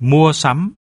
mua sắm.